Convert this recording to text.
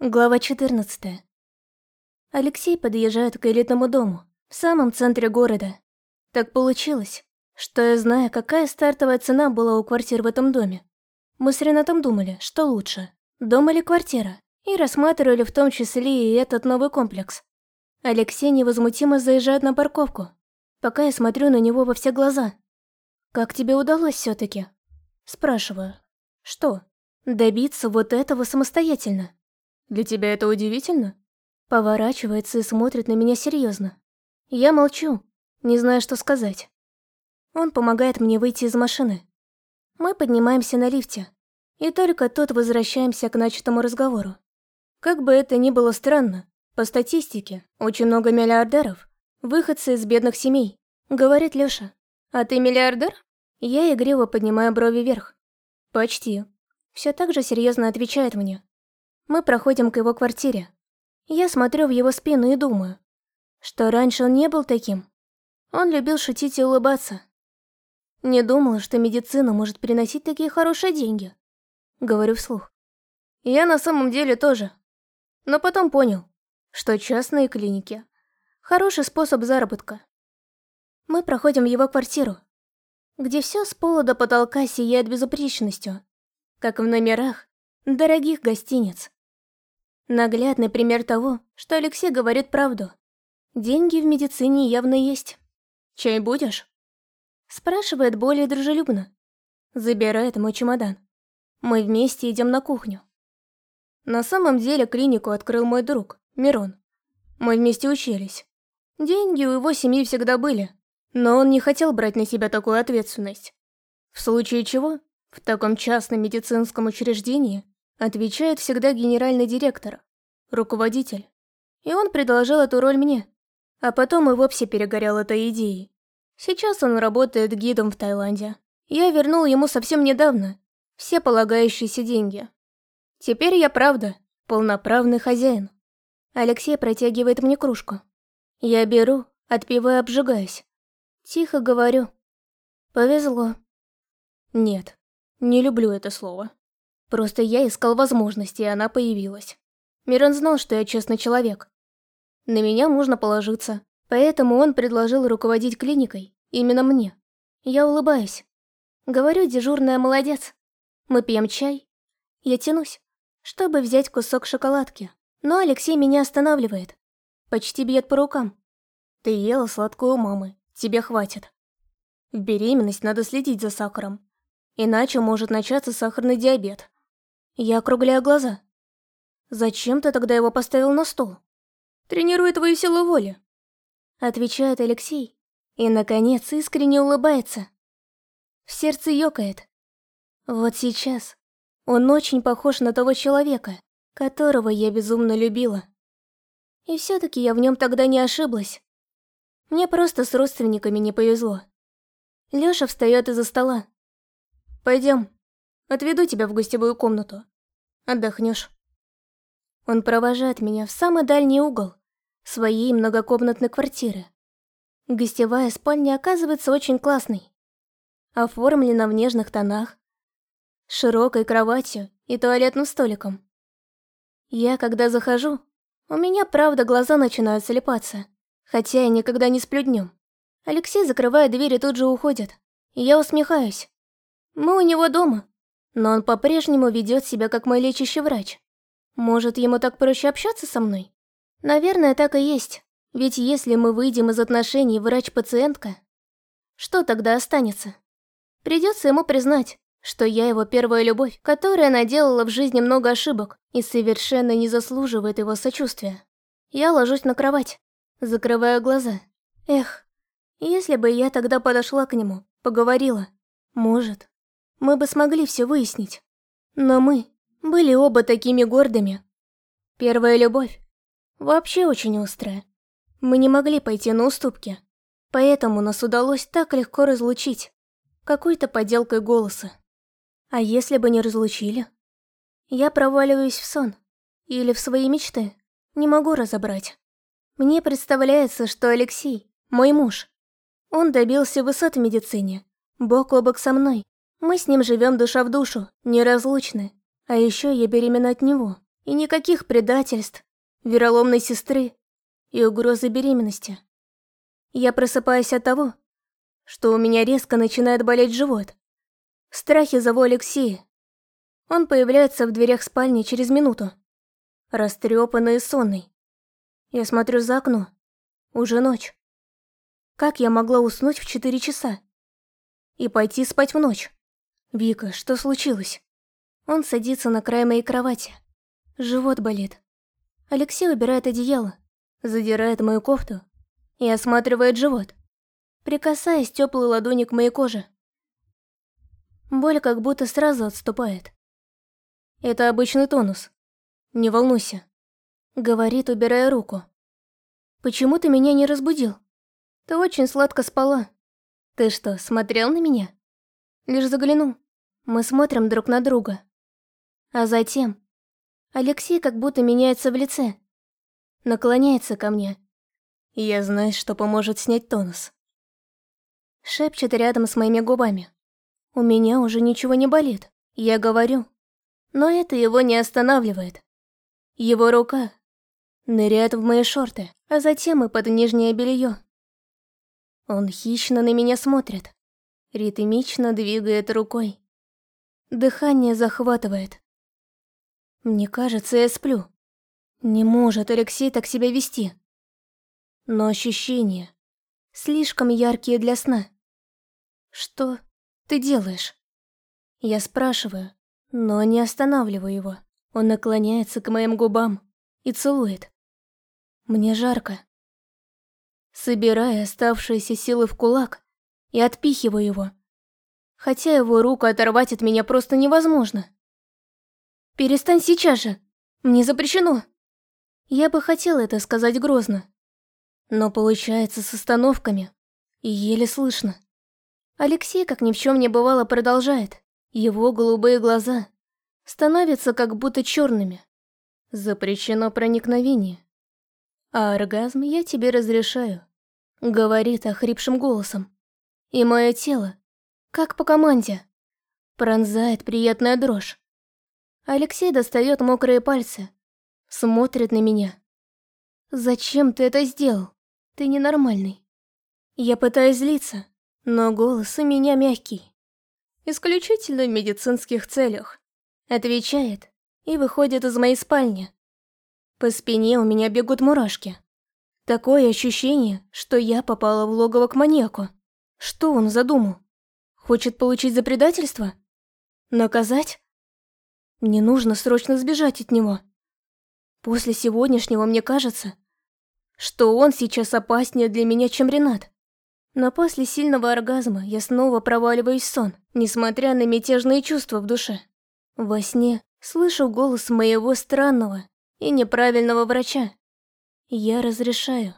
Глава 14. Алексей подъезжает к элитному дому, в самом центре города. Так получилось, что я знаю, какая стартовая цена была у квартир в этом доме. Мы с Ренатом думали, что лучше, дом или квартира, и рассматривали в том числе и этот новый комплекс. Алексей невозмутимо заезжает на парковку, пока я смотрю на него во все глаза. «Как тебе удалось все таки Спрашиваю. «Что? Добиться вот этого самостоятельно?» Для тебя это удивительно?» Поворачивается и смотрит на меня серьезно. Я молчу, не знаю, что сказать. Он помогает мне выйти из машины. Мы поднимаемся на лифте. И только тут возвращаемся к начатому разговору. Как бы это ни было странно, по статистике, очень много миллиардеров, выходцы из бедных семей, говорит Лёша. А ты миллиардер? Я игриво поднимаю брови вверх. Почти. Все так же серьезно отвечает мне. Мы проходим к его квартире. Я смотрю в его спину и думаю, что раньше он не был таким. Он любил шутить и улыбаться. Не думала, что медицина может приносить такие хорошие деньги. Говорю вслух. Я на самом деле тоже. Но потом понял, что частные клиники – хороший способ заработка. Мы проходим его квартиру, где все с пола до потолка сияет безупречностью, как в номерах дорогих гостиниц. Наглядный пример того, что Алексей говорит правду. Деньги в медицине явно есть. «Чай будешь?» Спрашивает более дружелюбно. Забирает мой чемодан. Мы вместе идем на кухню. На самом деле клинику открыл мой друг, Мирон. Мы вместе учились. Деньги у его семьи всегда были, но он не хотел брать на себя такую ответственность. В случае чего, в таком частном медицинском учреждении Отвечает всегда генеральный директор, руководитель. И он предложил эту роль мне. А потом и вовсе перегорел этой идеей. Сейчас он работает гидом в Таиланде. Я вернул ему совсем недавно все полагающиеся деньги. Теперь я правда полноправный хозяин. Алексей протягивает мне кружку. Я беру, отпиваю, обжигаюсь. Тихо говорю. Повезло. Нет, не люблю это слово. Просто я искал возможности, и она появилась. Мирон знал, что я честный человек. На меня можно положиться. Поэтому он предложил руководить клиникой. Именно мне. Я улыбаюсь. Говорю, дежурная молодец. Мы пьем чай. Я тянусь, чтобы взять кусок шоколадки. Но Алексей меня останавливает. Почти бьет по рукам. Ты ела сладкую у мамы. Тебе хватит. В беременность надо следить за сахаром. Иначе может начаться сахарный диабет. Я округляю глаза. «Зачем ты тогда его поставил на стол?» «Тренируй твою силу воли», — отвечает Алексей. И, наконец, искренне улыбается. В сердце ёкает. Вот сейчас он очень похож на того человека, которого я безумно любила. И все таки я в нем тогда не ошиблась. Мне просто с родственниками не повезло. Лёша встает из-за стола. Пойдем, Отведу тебя в гостевую комнату. Отдохнешь. Он провожает меня в самый дальний угол своей многокомнатной квартиры. Гостевая спальня оказывается очень классной. Оформлена в нежных тонах, широкой кроватью и туалетным столиком. Я, когда захожу, у меня, правда, глаза начинают слепаться, хотя я никогда не сплю днем. Алексей закрывает дверь и тут же уходит. И я усмехаюсь. Мы у него дома, но он по-прежнему ведет себя как мой лечащий врач. Может, ему так проще общаться со мной? Наверное, так и есть. Ведь если мы выйдем из отношений врач-пациентка, что тогда останется? Придется ему признать, что я его первая любовь, которая наделала в жизни много ошибок и совершенно не заслуживает его сочувствия. Я ложусь на кровать, закрываю глаза. Эх, если бы я тогда подошла к нему, поговорила, может, мы бы смогли все выяснить. Но мы были оба такими гордыми. Первая любовь вообще очень острая. Мы не могли пойти на уступки, поэтому нас удалось так легко разлучить какой-то подделкой голоса. А если бы не разлучили? Я проваливаюсь в сон или в свои мечты, не могу разобрать. Мне представляется, что Алексей, мой муж, он добился высот в медицине, бок о бок со мной, мы с ним живем душа в душу, неразлучны. А еще я беременна от него. И никаких предательств, вероломной сестры и угрозы беременности. Я просыпаюсь от того, что у меня резко начинает болеть живот. В страхе зову Алексея. Он появляется в дверях спальни через минуту. Растрепанный и сонный. Я смотрю за окно. Уже ночь. Как я могла уснуть в четыре часа? И пойти спать в ночь? Вика, что случилось? Он садится на край моей кровати. Живот болит. Алексей убирает одеяло, задирает мою кофту и осматривает живот, прикасаясь теплой ладони к моей коже. Боль как будто сразу отступает. Это обычный тонус. Не волнуйся. Говорит, убирая руку. Почему ты меня не разбудил? Ты очень сладко спала. Ты что, смотрел на меня? Лишь заглянул. Мы смотрим друг на друга. А затем... Алексей как будто меняется в лице. Наклоняется ко мне. Я знаю, что поможет снять тонус. Шепчет рядом с моими губами. У меня уже ничего не болит. Я говорю. Но это его не останавливает. Его рука ныряет в мои шорты, а затем и под нижнее белье. Он хищно на меня смотрит, ритмично двигает рукой. Дыхание захватывает. Мне кажется, я сплю. Не может Алексей так себя вести. Но ощущения слишком яркие для сна. Что ты делаешь? Я спрашиваю, но не останавливаю его. Он наклоняется к моим губам и целует. Мне жарко. Собирая оставшиеся силы в кулак и отпихиваю его. Хотя его руку оторвать от меня просто невозможно. «Перестань сейчас же! Мне запрещено!» Я бы хотела это сказать грозно. Но получается с остановками. И еле слышно. Алексей, как ни в чем не бывало, продолжает. Его голубые глаза становятся как будто черными. Запрещено проникновение. А оргазм я тебе разрешаю. Говорит охрипшим голосом. И мое тело, как по команде, пронзает приятная дрожь. Алексей достает мокрые пальцы, смотрит на меня. «Зачем ты это сделал? Ты ненормальный». Я пытаюсь злиться, но голос у меня мягкий. Исключительно в медицинских целях. Отвечает и выходит из моей спальни. По спине у меня бегут мурашки. Такое ощущение, что я попала в логово к маньяку. Что он задумал? Хочет получить за предательство? Наказать? Мне нужно срочно сбежать от него. После сегодняшнего мне кажется, что он сейчас опаснее для меня, чем Ренат. Но после сильного оргазма я снова проваливаюсь в сон, несмотря на мятежные чувства в душе. Во сне слышу голос моего странного и неправильного врача. Я разрешаю.